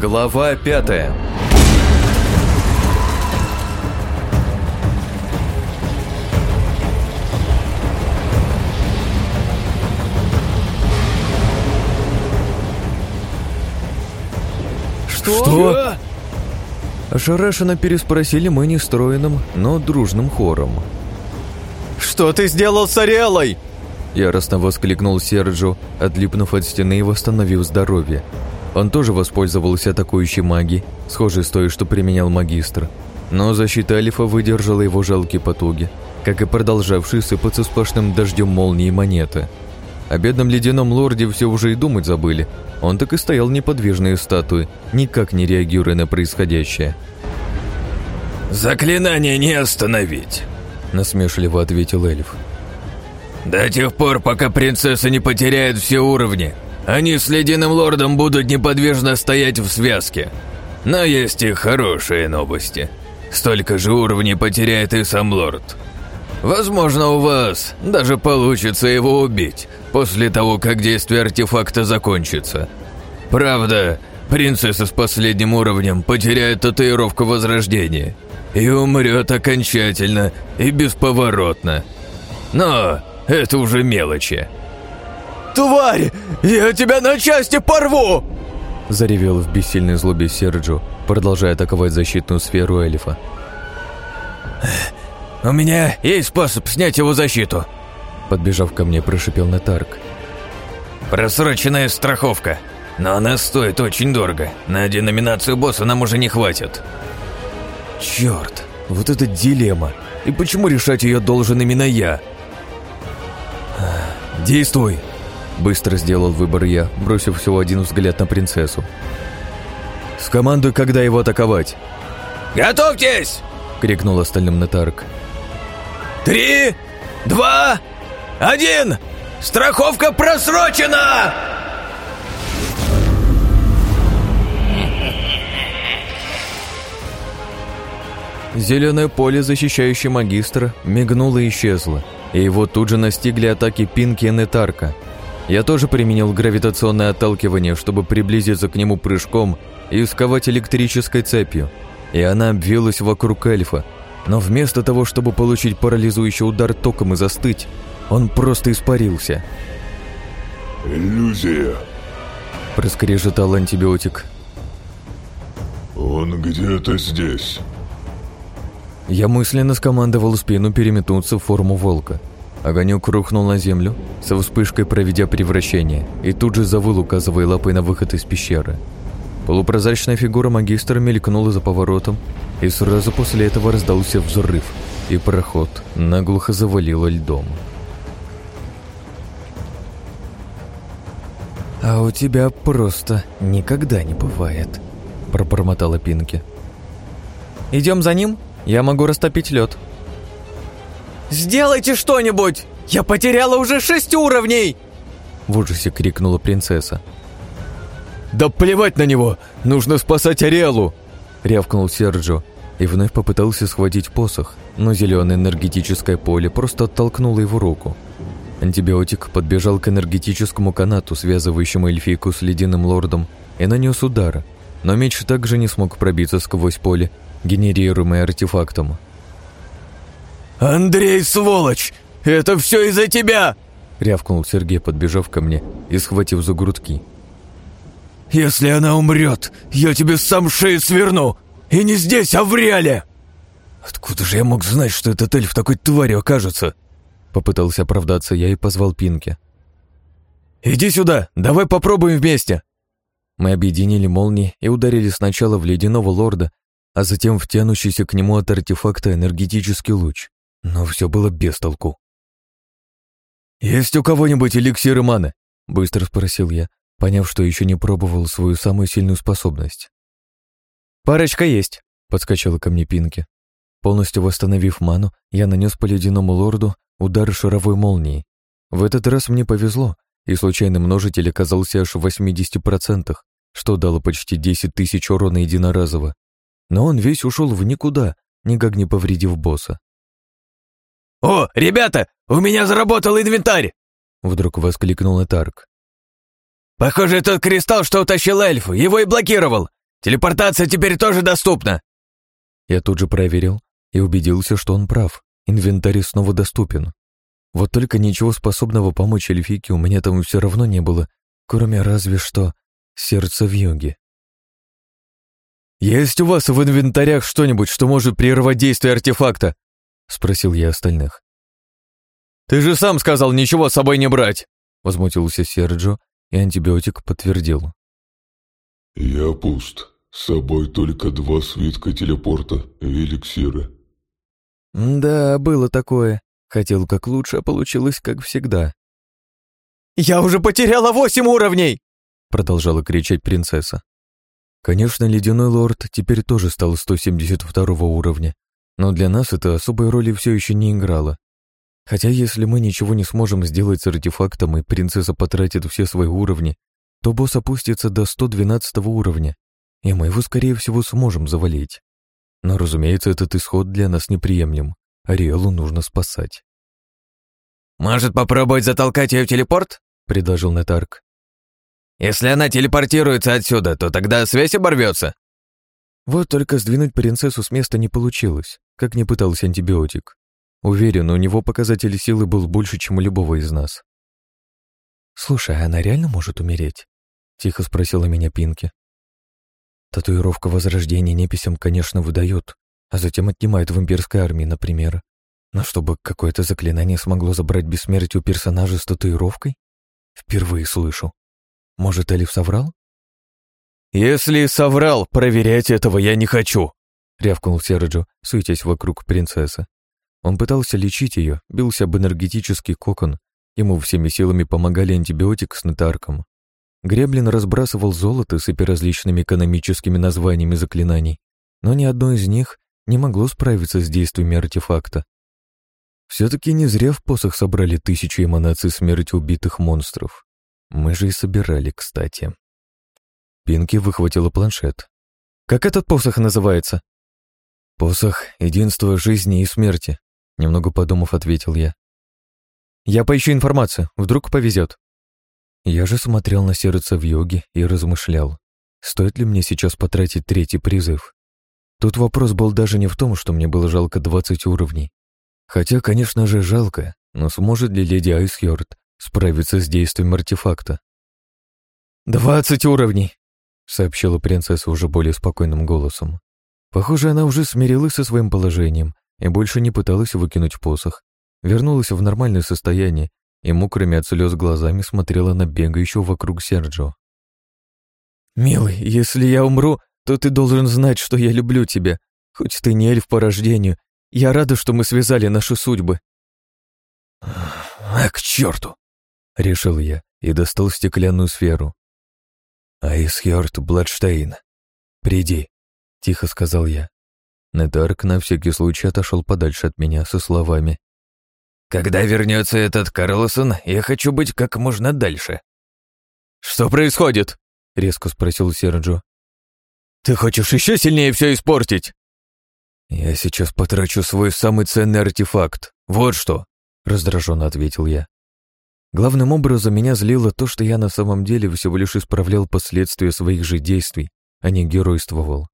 Глава пятая Что? Что? Ошарашенно переспросили мы нестроенным, но дружным хором. Что ты сделал с Ариэлой? Яростно воскликнул Серджо, отлипнув от стены и восстановив здоровье. Он тоже воспользовался атакующей магией, схожей с той, что применял магистр. Но защита Алифа выдержала его жалкие потуги, как и продолжавшие сыпаться сплошным дождем молнии монеты. О бедном ледяном лорде все уже и думать забыли. Он так и стоял неподвижной статуей, никак не реагируя на происходящее. «Заклинание не остановить», — насмешливо ответил эльф. «До тех пор, пока принцесса не потеряет все уровни, они с ледяным лордом будут неподвижно стоять в связке. Но есть и хорошие новости. Столько же уровней потеряет и сам лорд. Возможно, у вас даже получится его убить после того, как действие артефакта закончится. Правда, принцесса с последним уровнем потеряет татуировку Возрождения и умрет окончательно и бесповоротно. Но это уже мелочи. Тварь! Я тебя на части порву! Заревел в бессильной злобе Серджо, продолжая атаковать защитную сферу эльфа. «У меня есть способ снять его защиту», Подбежав ко мне, прошипел Натарк. «Просроченная страховка. Но она стоит очень дорого. На деноминацию босса нам уже не хватит». Черт, вот это дилемма. И почему решать ее должен именно я? Действуй! Быстро сделал выбор я, бросив всего один взгляд на принцессу. Скомандуй, когда его атаковать. «Готовьтесь!» — крикнул остальным Натарк. «Три, два, один! Страховка просрочена!» Зеленое поле, защищающее магистра, мигнуло и исчезло, и его тут же настигли атаки Пинки и Нетарка. Я тоже применил гравитационное отталкивание, чтобы приблизиться к нему прыжком и сковать электрической цепью, и она обвилась вокруг эльфа, но вместо того, чтобы получить парализующий удар током и застыть, он просто испарился. «Иллюзия!» – проскрежетал антибиотик. «Он где-то здесь!» Я мысленно скомандовал спину переметнуться в форму волка. Огонек рухнул на землю, со вспышкой проведя превращение, и тут же завыл, указывая лапой на выход из пещеры. Полупрозрачная фигура магистра мелькнула за поворотом, и сразу после этого раздался взрыв, и проход наглухо завалило льдом. «А у тебя просто никогда не бывает», – пробормотала Пинки. «Идем за ним? Я могу растопить лед». «Сделайте что-нибудь! Я потеряла уже шесть уровней!» В ужасе крикнула принцесса. «Да плевать на него! Нужно спасать Ариэлу!» Рявкнул Серджо и вновь попытался схватить посох, но зеленое энергетическое поле просто оттолкнуло его руку. Антибиотик подбежал к энергетическому канату, связывающему эльфийку с ледяным лордом, и нанес удар, но меч также не смог пробиться сквозь поле, генерируемое артефактом. «Андрей, сволочь! Это все из-за тебя!» рявкнул Сергей, подбежав ко мне и схватив за грудки. «Если она умрет, я тебе сам шею сверну! И не здесь, а в реале!» «Откуда же я мог знать, что этот эльф такой тварью окажется?» Попытался оправдаться я и позвал Пинки. «Иди сюда, давай попробуем вместе!» Мы объединили молнии и ударили сначала в ледяного лорда, а затем в тянущийся к нему от артефакта энергетический луч. Но все было без толку. «Есть у кого-нибудь эликсиры маны?» — быстро спросил я, поняв, что еще не пробовал свою самую сильную способность. «Парочка есть», — подскочила ко мне Пинки. Полностью восстановив ману, я нанес по ледяному лорду удар шаровой молнии. В этот раз мне повезло, и случайный множитель оказался аж в 80%, что дало почти 10 тысяч урона единоразово. Но он весь ушел в никуда, никак не повредив босса. «О, ребята, у меня заработал инвентарь!» Вдруг воскликнул Этарк. «Похоже, тот кристалл, что утащил эльф, его и блокировал. Телепортация теперь тоже доступна!» Я тут же проверил и убедился, что он прав. Инвентарь снова доступен. Вот только ничего способного помочь эльфийке у меня там все равно не было, кроме разве что сердца в юге. «Есть у вас в инвентарях что-нибудь, что может прервать действие артефакта?» — спросил я остальных. «Ты же сам сказал ничего с собой не брать!» — возмутился Серджо, и антибиотик подтвердил. «Я пуст. С собой только два свитка телепорта и эликсира». «Да, было такое. Хотел как лучше, а получилось как всегда». «Я уже потеряла восемь уровней!» — продолжала кричать принцесса. Конечно, ледяной лорд теперь тоже стал 172 уровня, но для нас это особой роли все еще не играло. Хотя если мы ничего не сможем сделать с артефактом и принцесса потратит все свои уровни, то босс опустится до 112 уровня, и мы его, скорее всего, сможем завалить. Но, разумеется, этот исход для нас неприемлем. Ариэлу нужно спасать. «Может, попробовать затолкать ее в телепорт?» — предложил Нетарк. Если она телепортируется отсюда, то тогда связь оборвется. Вот только сдвинуть принцессу с места не получилось, как не пытался антибиотик. Уверен, у него показатель силы был больше, чем у любого из нас. «Слушай, а она реально может умереть?» — тихо спросила меня Пинки. Татуировка возрождения неписям, конечно, выдает, а затем отнимает в имперской армии, например. Но чтобы какое-то заклинание смогло забрать бессмертие у персонажа с татуировкой? Впервые слышу. Может, Элиф соврал? «Если соврал, проверять этого я не хочу», — рявкнул Серджо, суетясь вокруг принцессы. Он пытался лечить ее, бился об энергетический кокон, ему всеми силами помогали антибиотик с нетарком. Греблин разбрасывал золото, сыпя различными экономическими названиями заклинаний, но ни одно из них не могло справиться с действиями артефакта. Все-таки не зря в посох собрали тысячи эманаций смерти убитых монстров. Мы же и собирали, кстати. Пинки выхватила планшет. «Как этот посох называется?» «Посох единства жизни и смерти», — немного подумав, ответил я. «Я поищу информацию, вдруг повезет». Я же смотрел на сердце в йоге и размышлял, стоит ли мне сейчас потратить третий призыв. Тут вопрос был даже не в том, что мне было жалко 20 уровней. Хотя, конечно же, жалко, но сможет ли леди Айсхёрд справиться с действием артефакта. «Двадцать уровней!» — сообщила принцесса уже более спокойным голосом. Похоже, она уже смирилась со своим положением и больше не пыталась выкинуть посох. Вернулась в нормальное состояние и мокрыми от слез глазами смотрела на бегающего вокруг Серджо. «Милый, если я умру, то ты должен знать, что я люблю тебя. Хоть ты не эльф по рождению, я рада, что мы связали наши судьбы». «А к черту!» — решил я и достал стеклянную сферу. «Айсхёрд Бладштейн, приди», — тихо сказал я. Недарк на всякий случай отошел подальше от меня со словами. «Когда вернется этот Карлсон, я хочу быть как можно дальше». «Что происходит?» — резко спросил Серджо. «Ты хочешь еще сильнее все испортить?» «Я сейчас потрачу свой самый ценный артефакт. Вот что!» — раздраженно ответил я. Главным образом меня злило то, что я на самом деле всего лишь исправлял последствия своих же действий, а не геройствовал.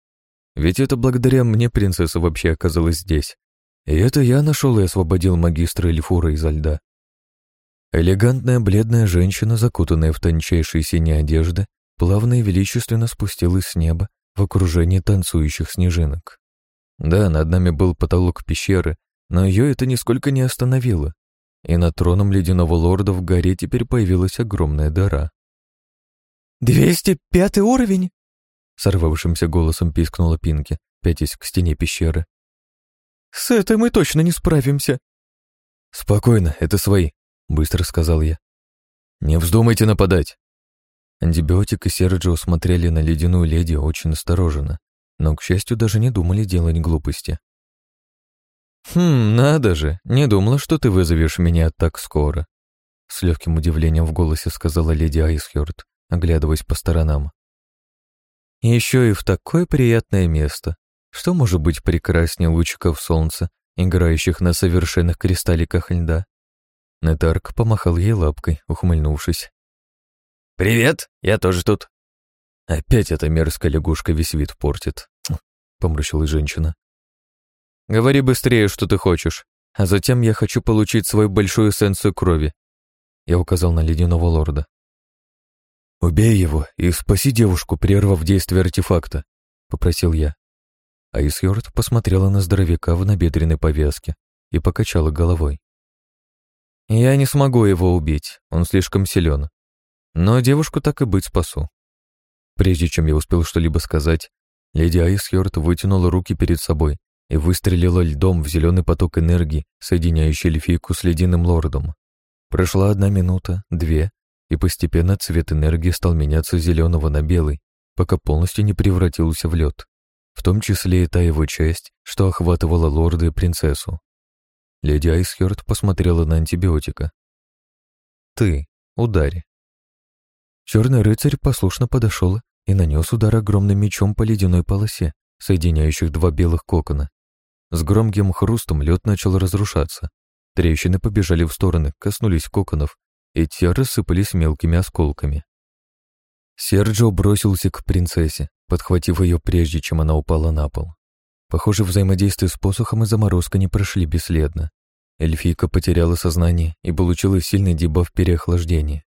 Ведь это благодаря мне принцесса вообще оказалась здесь. И это я нашел и освободил магистра Эльфура изо льда. Элегантная бледная женщина, закутанная в тончайшие синие одежды, плавно и величественно спустилась с неба в окружении танцующих снежинок. Да, над нами был потолок пещеры, но ее это нисколько не остановило и над троном ледяного лорда в горе теперь появилась огромная дыра. «Двести пятый уровень!» Сорвавшимся голосом пискнула Пинки, пятясь к стене пещеры. «С этой мы точно не справимся!» «Спокойно, это свои», — быстро сказал я. «Не вздумайте нападать!» Антибиотик и Серджио смотрели на ледяную леди очень осторожно, но, к счастью, даже не думали делать глупости. «Хм, надо же, не думала, что ты вызовешь меня так скоро», с легким удивлением в голосе сказала леди Айсхёрд, оглядываясь по сторонам. «Еще и в такое приятное место. Что может быть прекраснее лучиков солнца, играющих на совершенных кристалликах льда?» Нетарк помахал ей лапкой, ухмыльнувшись. «Привет, я тоже тут». Опять эта мерзкая лягушка весь вид портит, помрачилась женщина. Говори быстрее, что ты хочешь, а затем я хочу получить свою большую эссенцию крови. Я указал на ледяного лорда. «Убей его и спаси девушку, прервав действие артефакта», — попросил я. Айсьорд посмотрела на здоровяка в набедренной повязке и покачала головой. «Я не смогу его убить, он слишком силен. Но девушку так и быть спасу». Прежде чем я успел что-либо сказать, леди Айсьорд вытянула руки перед собой и выстрелила льдом в зеленый поток энергии, соединяющий эльфийку с ледяным лордом. Прошла одна минута, две, и постепенно цвет энергии стал меняться с зеленого на белый, пока полностью не превратился в лед, в том числе и та его часть, что охватывала лорда и принцессу. Леди Айсхерт посмотрела на антибиотика. «Ты, удари». Черный рыцарь послушно подошел и нанес удар огромным мечом по ледяной полосе, соединяющих два белых кокона. С громким хрустом лед начал разрушаться. Трещины побежали в стороны, коснулись коконов, и те рассыпались мелкими осколками. Серджио бросился к принцессе, подхватив ее прежде, чем она упала на пол. Похоже, взаимодействие с посохом и заморозка не прошли бесследно. Эльфийка потеряла сознание и получила сильный дебаф переохлаждения.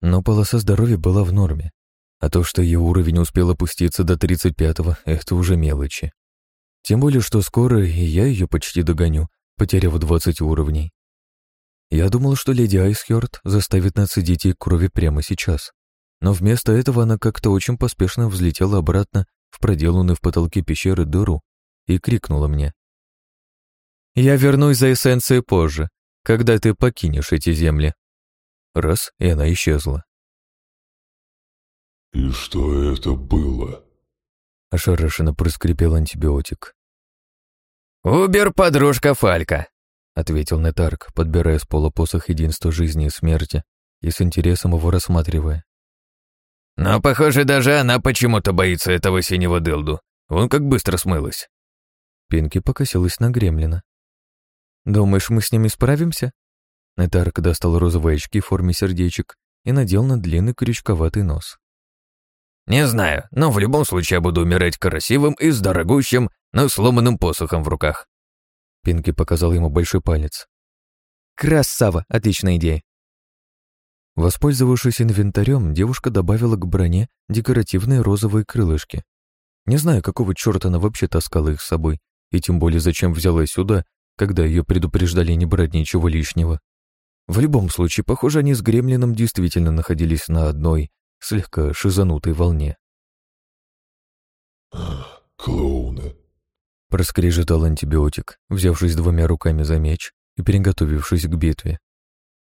Но полоса здоровья была в норме, а то, что ее уровень успел опуститься до 35-го, это уже мелочи. Тем более, что скоро и я ее почти догоню, потеряв 20 уровней. Я думал, что леди Айсхёрд заставит нацедить ей крови прямо сейчас. Но вместо этого она как-то очень поспешно взлетела обратно в проделанную в потолке пещеры дыру и крикнула мне. «Я вернусь за эссенцией позже, когда ты покинешь эти земли». Раз, и она исчезла. «И что это было?» Ошарашенно проскрипел антибиотик. «Убер, подружка Фалька!» Ответил Нетарк, подбирая с пола посох единства жизни и смерти и с интересом его рассматривая. «Но, похоже, даже она почему-то боится этого синего дылду. Вон как быстро смылась». Пинки покосилась на гремлина. «Думаешь, мы с ними справимся?» Нетарк достал розовые очки в форме сердечек и надел на длинный крючковатый нос. «Не знаю, но в любом случае я буду умирать красивым и с дорогущим, но сломанным посохом в руках. Пинки показал ему большой палец. «Красава! Отличная идея!» Воспользовавшись инвентарем, девушка добавила к броне декоративные розовые крылышки. Не знаю, какого черта она вообще таскала их с собой, и тем более зачем взяла сюда, когда ее предупреждали не брать ничего лишнего. В любом случае, похоже, они с Гремлином действительно находились на одной, слегка шизанутой волне. «Клоуны», Проскрежетал антибиотик, взявшись двумя руками за меч и приготовившись к битве.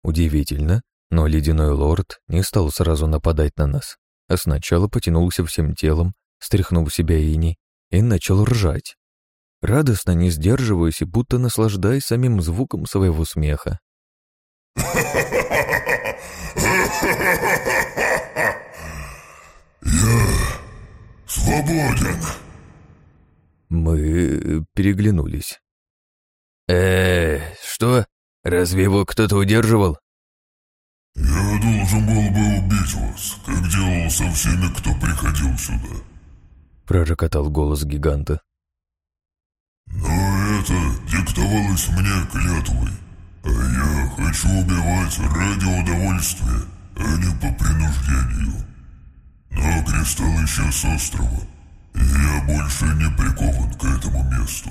Удивительно, но ледяной лорд не стал сразу нападать на нас, а сначала потянулся всем телом, стряхнув себя ини, и начал ржать. Радостно, не сдерживаясь и будто наслаждаясь самим звуком своего смеха. «Я свободен!» Мы переглянулись. э что? Разве его кто-то удерживал?» «Я должен был бы убить вас, как делал со всеми, кто приходил сюда», — пророкотал голос гиганта. «Но это диктовалось мне клятвой, а я хочу убивать ради удовольствия, а не по принуждению. Но кристалл исчез с острова, «Я больше не прикован к этому месту».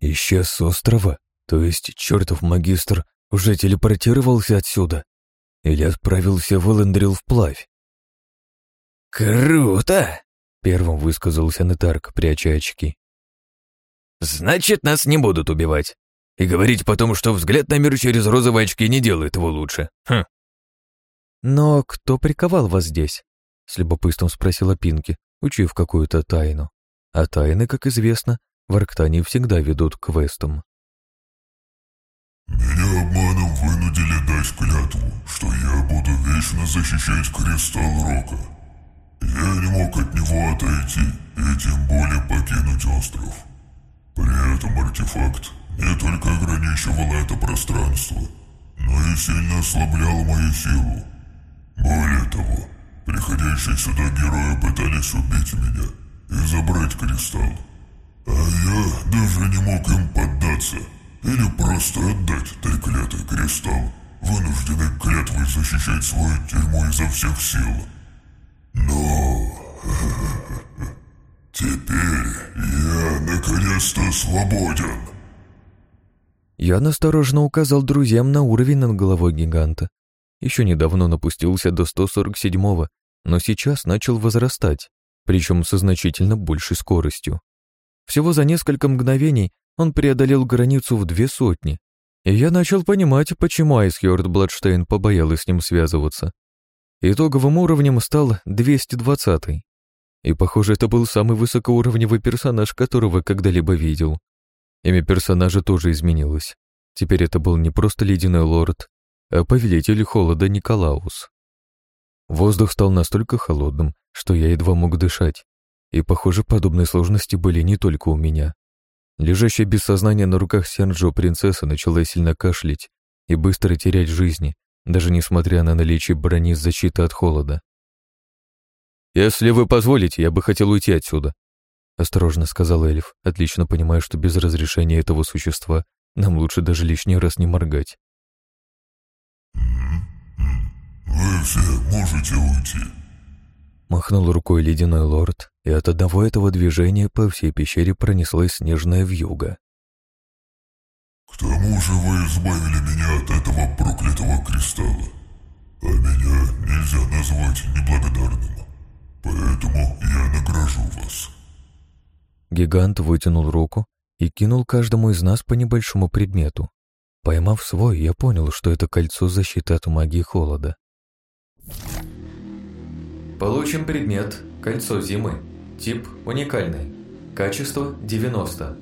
«Исчез с острова? То есть чертов магистр уже телепортировался отсюда? Или отправился в Эллендрил вплавь?» «Круто!» — первым высказался Нетарк, пряча очки. «Значит, нас не будут убивать. И говорить потом, что взгляд на мир через розовые очки не делает его лучше. Хм». «Но кто приковал вас здесь?» — с любопытством спросила Пинки, учив какую-то тайну. А тайны, как известно, в Арктане всегда ведут к квестам. «Меня обманом вынудили дать клятву, что я буду вечно защищать Кристалл Рока. Я не мог от него отойти и тем более покинуть остров. При этом артефакт не только ограничивал это пространство, но и сильно ослаблял мою силу. Более того, Приходящие сюда герои пытались убить меня и забрать кристалл. А я даже не мог им поддаться или просто отдать треклятый кристалл, вынужденный клятвой защищать свою тюрьму изо всех сил. Но... Теперь я наконец-то свободен. Я настороженно указал друзьям на уровень над головой гиганта. Еще недавно напустился до 147-го, но сейчас начал возрастать, причем со значительно большей скоростью. Всего за несколько мгновений он преодолел границу в две сотни, и я начал понимать, почему Айсхёрд Бладштейн побоялась с ним связываться. Итоговым уровнем стал 220 И, похоже, это был самый высокоуровневый персонаж, которого когда-либо видел. Имя персонажа тоже изменилось. Теперь это был не просто ледяной лорд, а повелитель холода Николаус. Воздух стал настолько холодным, что я едва мог дышать, и, похоже, подобные сложности были не только у меня. Лежащая без сознания на руках Сенджо принцесса начала сильно кашлять и быстро терять жизни, даже несмотря на наличие брони защиты от холода. «Если вы позволите, я бы хотел уйти отсюда», — осторожно сказал Эльф, отлично понимая, что без разрешения этого существа нам лучше даже лишний раз не моргать. «Вы все можете уйти», Махнул рукой ледяной лорд, и от одного этого движения по всей пещере пронеслась снежная вьюга. «К тому же вы избавили меня от этого проклятого кристалла, а меня нельзя назвать неблагодарным, поэтому я награжу вас». Гигант вытянул руку и кинул каждому из нас по небольшому предмету. Поймав свой, я понял, что это кольцо защиты от магии холода. Получим предмет «Кольцо зимы». Тип уникальный. Качество 90.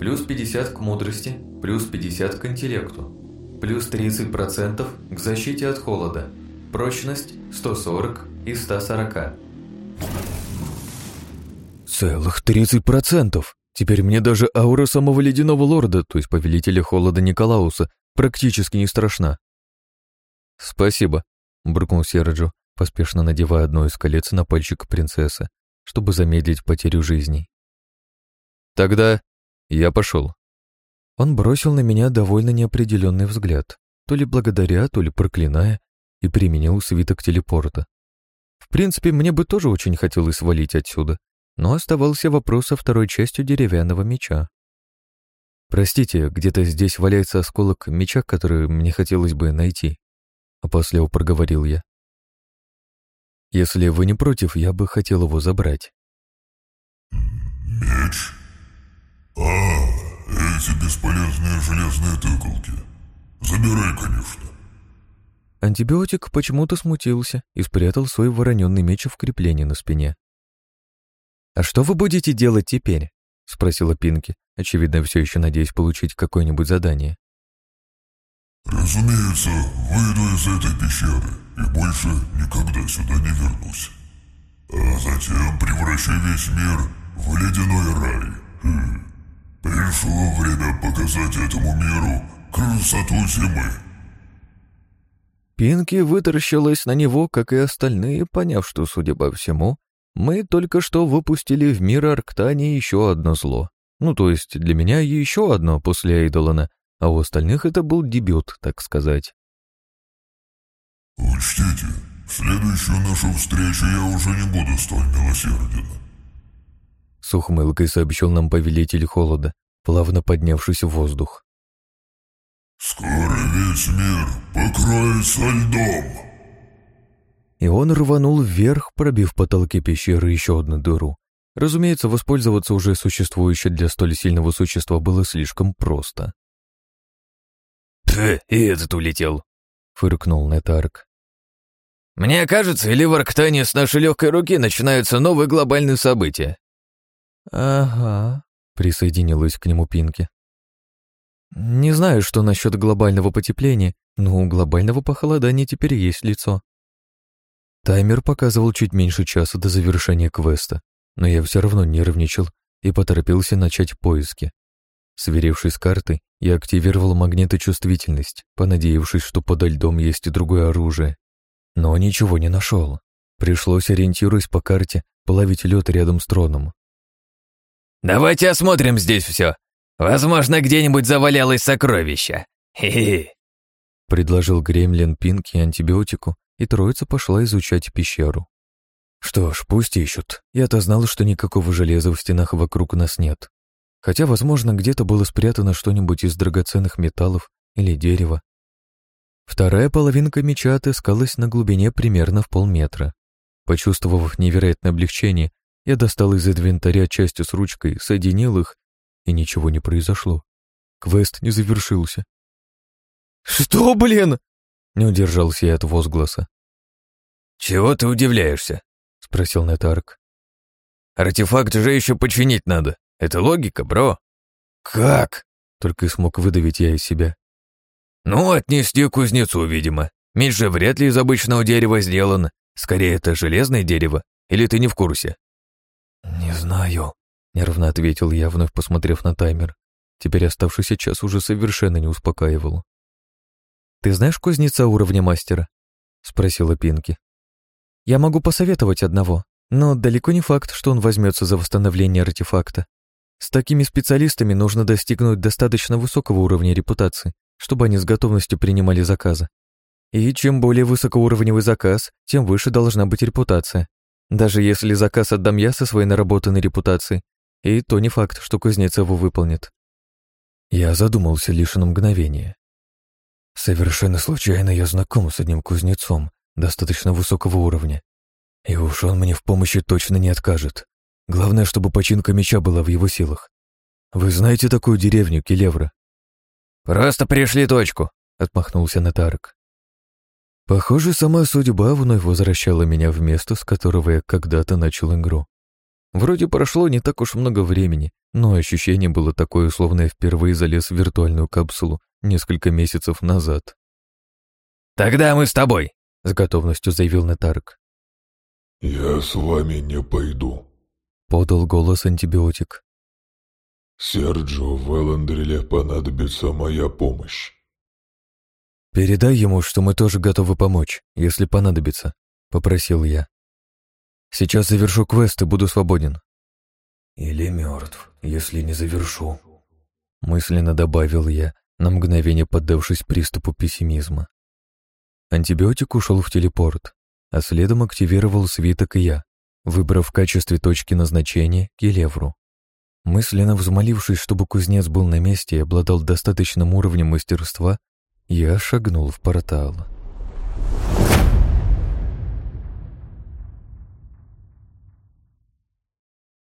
Плюс 50 к мудрости, плюс 50 к интеллекту. Плюс 30% к защите от холода. Прочность 140 из 140. Целых 30%! Теперь мне даже аура самого ледяного лорда, то есть повелителя холода Николауса, практически не страшна. «Спасибо», — буркнул Серджо, поспешно надевая одно из колец на пальчик принцессы, чтобы замедлить потерю жизней. «Тогда я пошел». Он бросил на меня довольно неопределенный взгляд, то ли благодаря, то ли проклиная, и применил свиток телепорта. В принципе, мне бы тоже очень хотелось свалить отсюда, но оставался вопрос со второй частью деревянного меча. «Простите, где-то здесь валяется осколок меча, который мне хотелось бы найти», — опасливо проговорил я. Если вы не против, я бы хотел его забрать. Меч? А, эти бесполезные железные тыкалки. Забирай, конечно. Антибиотик почему-то смутился и спрятал свой вороненный меч в крепление на спине. «А что вы будете делать теперь?» — спросила Пинки, очевидно, все еще надеясь получить какое-нибудь задание. «Разумеется, выйду из этой пещеры и больше никогда сюда не вернусь. А затем превращу весь мир в ледяной рай. Хм. Пришло время показать этому миру красоту зимы». Пинки вытаращилась на него, как и остальные, поняв, что, судя по всему, мы только что выпустили в мир Арктании еще одно зло. Ну, то есть для меня еще одно после Эйдолана, а у остальных это был дебют, так сказать. «Учтите, в следующую нашу встречу я уже не буду столь милосерден», с ухмылкой сообщил нам повелитель холода, плавно поднявшись в воздух. «Скоро весь мир покроется льдом!» И он рванул вверх, пробив потолки пещеры еще одну дыру. Разумеется, воспользоваться уже существующей для столь сильного существа было слишком просто. «Пф, и этот улетел», — фыркнул Нетарк. «Мне кажется, или в Арктане с нашей легкой руки начинаются новые глобальные события?» «Ага», — присоединилась к нему Пинки. «Не знаю, что насчет глобального потепления, но у глобального похолодания теперь есть лицо». Таймер показывал чуть меньше часа до завершения квеста, но я все равно нервничал и поторопился начать поиски. Сверившись с картой, я активировал магниточувствительность, понадеявшись, что подо льдом есть и другое оружие. Но ничего не нашел. Пришлось, ориентируясь по карте, половить лед рядом с троном. «Давайте осмотрим здесь все. Возможно, где-нибудь завалялось сокровище. Хе-хе», — предложил Гремлин Пинки антибиотику, и троица пошла изучать пещеру. Что ж, пусть ищут. Я-то знал, что никакого железа в стенах вокруг нас нет. Хотя, возможно, где-то было спрятано что-нибудь из драгоценных металлов или дерева. Вторая половинка меча отыскалась на глубине примерно в полметра. Почувствовав невероятное облегчение, я достал из инвентаря части с ручкой, соединил их, и ничего не произошло. Квест не завершился. «Что, блин?» — не удержался я от возгласа. «Чего ты удивляешься?» — спросил Нетарк. «Артефакт же еще починить надо. Это логика, бро». «Как?» — только и смог выдавить я из себя. «Ну, отнести к кузнецу, видимо. Меч же вряд ли из обычного дерева сделан. Скорее, это железное дерево. Или ты не в курсе?» «Не знаю», — нервно ответил я, вновь посмотрев на таймер. Теперь оставшийся час уже совершенно не успокаивал. «Ты знаешь кузнеца уровня мастера?» — спросила Пинки. «Я могу посоветовать одного, но далеко не факт, что он возьмется за восстановление артефакта. С такими специалистами нужно достигнуть достаточно высокого уровня репутации, чтобы они с готовностью принимали заказы. И чем более высокоуровневый заказ, тем выше должна быть репутация. Даже если заказ отдам я со своей наработанной репутацией, и то не факт, что кузнец его выполнит. Я задумался лишь на мгновение. Совершенно случайно я знаком с одним кузнецом достаточно высокого уровня. И уж он мне в помощи точно не откажет. Главное, чтобы починка меча была в его силах. Вы знаете такую деревню, Келевра? «Просто пришли точку», — отмахнулся Натарк. Похоже, сама судьба вновь возвращала меня в место, с которого я когда-то начал игру. Вроде прошло не так уж много времени, но ощущение было такое, словно я впервые залез в виртуальную капсулу несколько месяцев назад. «Тогда мы с тобой», — с готовностью заявил Натарк. «Я с вами не пойду», — подал голос антибиотик. «Серджио в Эллендриле понадобится моя помощь». «Передай ему, что мы тоже готовы помочь, если понадобится», — попросил я. «Сейчас завершу квест и буду свободен». «Или мертв, если не завершу», — мысленно добавил я, на мгновение поддавшись приступу пессимизма. Антибиотик ушел в телепорт, а следом активировал свиток и я, выбрав в качестве точки назначения Келевру. Мысленно взмолившись, чтобы кузнец был на месте и обладал достаточным уровнем мастерства, я шагнул в портал.